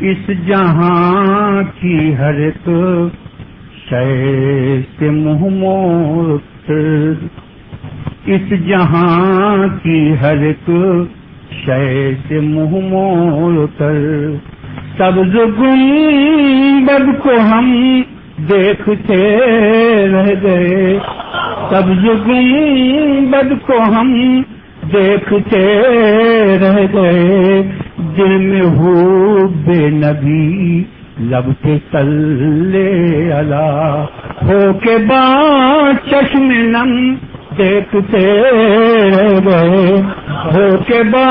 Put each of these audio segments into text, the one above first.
اس جہاں کی ہر ایک شے سے منہ موڑ کر اس جہاں کی ہر ایک شے سے منہ موڑ کر سبز گنبد کو ہم دیکھتے رہ گئے۔ سبز گنبد کو ہم دیکھتے رہ گئے۔ دل میں ہو بے نبی، لب کے تلے اللہ ہو کے با چشم نم دیکھتے رہ گئے ہو کے با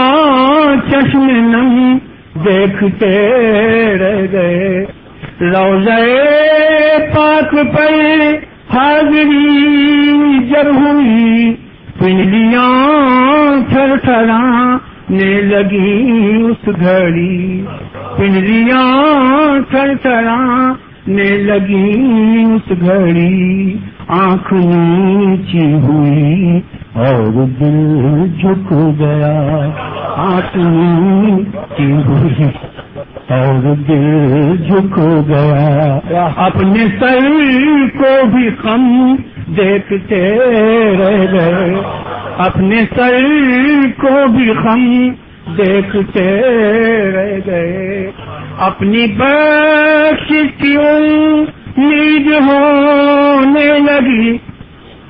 چشم نم دیکھتے رہ گئے روزے پاک پر حاضری جب ہوئی، پنڈلیاں تھر تھرانے لگی اس گھڑی۔ پنڈلیاں تھر تھرانے لگی اس گھڑی۔ آنکھ نیچی ہوئی اور دل جھک گیا۔ آنکھ نیچی ہوئی اور دل جھک گیا۔ اپنے سر کو بھی ہم دیکھتے رہ گئے۔ اپنے سر کو بھی ہم دیکھتے رہ گئے۔ اپنی بخش کی امید ہونے لگی۔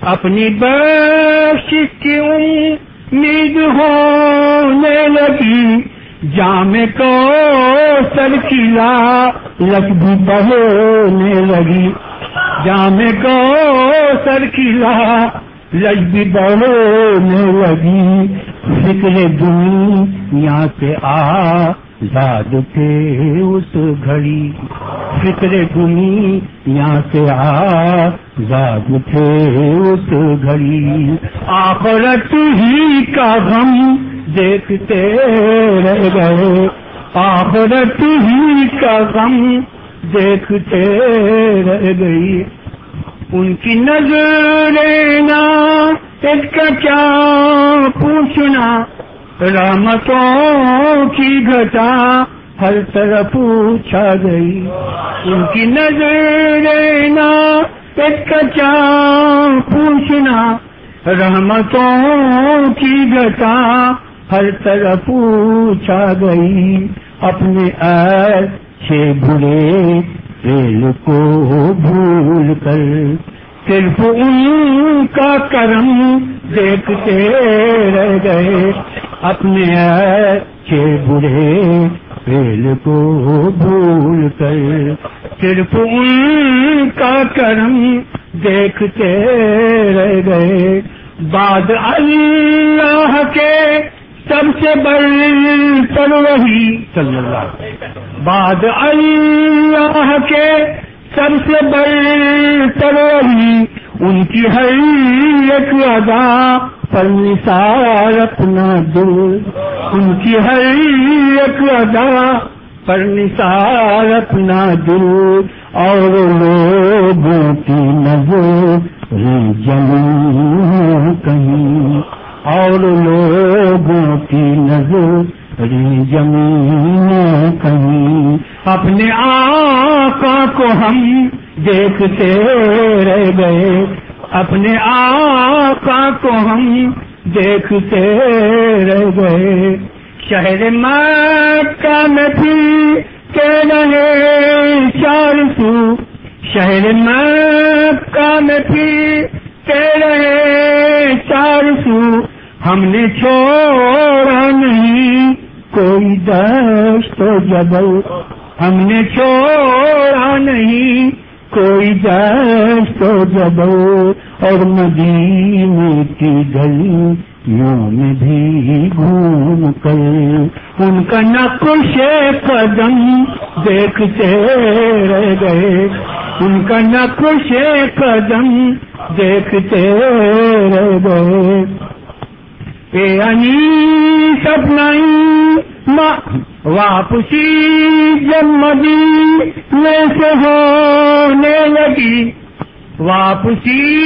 اپنی بخش کی امید ہونے لگی۔ جام کو سر کلا لک بہونے لگی۔ جام کو سر کلا لج بھی بہونے لگی فکر دنیا سے آ زاد تھے اس گھڑی۔ فکر دنیا سے آ زاد تھے اس گھڑی۔ آخرت ہی کا غم دیکھتے رہ گئے۔ آخرت ہی کا غم دیکھتے رہ گئی۔ ان کی نظر اس کا کیا پوچھنا؟ رحمتوں کی گھٹا ہر طرف پوچھا گئی۔ ان کی نظر اس کا کیا پوچھنا؟ رحمتوں کی گھٹا ہر طرف پوچھا گئی۔ اپنے اچھے برے ریل کو بھول کر صرف ان کا کرم دیکھتے رہ گئے۔ اپنے اچھے برے ریل کو بھول کر صرف ان کا کرم دیکھتے رہ گئے۔ بعد اللہ کے سب سے بڑی پر وہی۔ صلی اللہ بعد اللہ کے سب سے بڑی پر وہی ان کی ہر ایک ادا پر نثار اپنا دل۔ ان کی ہر ایک ادا پر نثار اپنا دل۔ اور لوگوں کی نظر جموں کہیں اور لوگوں کی نظر زمین کہیں اپنے آقا کو ہم دیکھتے رہ گئے۔ اپنے آقا کو ہم دیکھتے رہ گئے۔ شہر مکہ میں بھی کہ رہے چار سو۔ شہر مکہ میں بھی کہ رہے چار سو۔ ہم نے چھوڑا نہیں۔ کوئی دست و جبل ہم نے چھوڑا نہیں، کوئی دست و جبل اور مدینے کی گلیوں میں بھی گھوم کر۔ ان کا نقش قدم دیکھتے رہ گئے۔ ان کا نقش قدم دیکھتے رہ گئے۔ اے انی سپنائی واپسی جب مدینے سے ہونے لگی۔ واپسی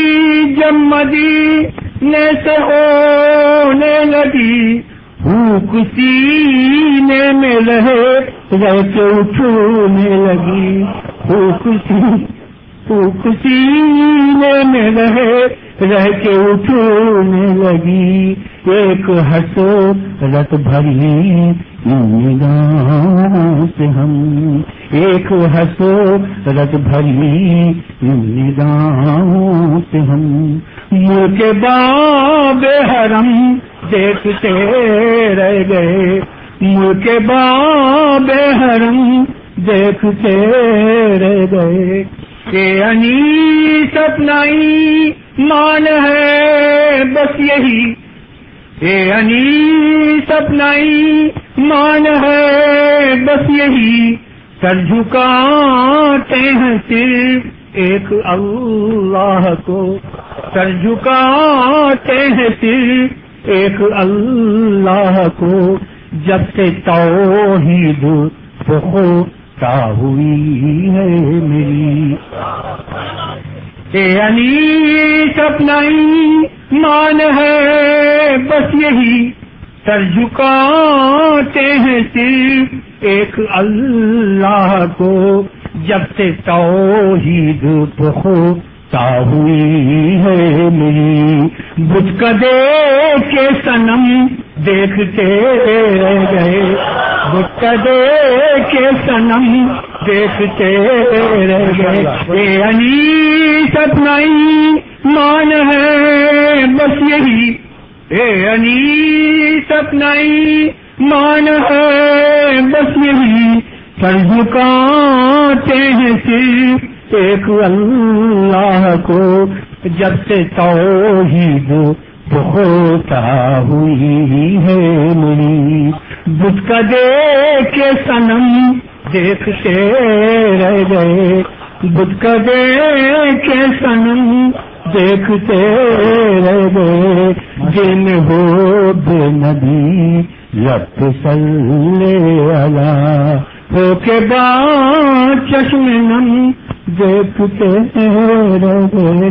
جب مدینے سے ہونے لگی۔ بھوک سینے میں رہے رہ کے اٹھنے لگی۔ بھوک بھوک سینے میں رہے رہ کے اٹھنے لگی۔ ایک ہسو رت بھری نگاہوں سے ہم ایک ہسو رت بھری نگاہوں سے ہم ملک کے باب حرم دیکھتے رہ گئے۔ ملک کے باب حرم دیکھتے رہ گئے۔ کہ انی سپنائی مان ہے، بس یہی اے انی سپنائی مان ہے، بس یہی۔ سر جھکاتے ہیں صرف ایک اللہ کو۔ سر جھکاتے ہیں صرف ایک اللہ کو۔ جب سے توحید بہت ہوئی ہے میری۔ اے انی سپنائی مان ہے، بس یہی سر جھکاتے ہیں صرف ایک اللہ کو۔ جب سے توحید تو ہوتا ہوئی ہے میری بج کدے کے سنم دیکھتے گئے۔ بج کدے کے سنم دیکھتے رہ گئے۔ انی سپنائی مان ہے، بس یہی۔ اے انی سپنائی مان ہے، بس یہی۔ سر جھکاتے ہیں صرف ایک اللہ کو، جب سے توحید ہوتا ہوئی ہے میری بت کا دے کے سنم دیکھتے رہ گئے۔ بت کا دے کے سنم دیکھتے رہ گئے جن ہو بے نبی لب سلے والا ہو کے بعد چشم نم دیکھتے رہ گئے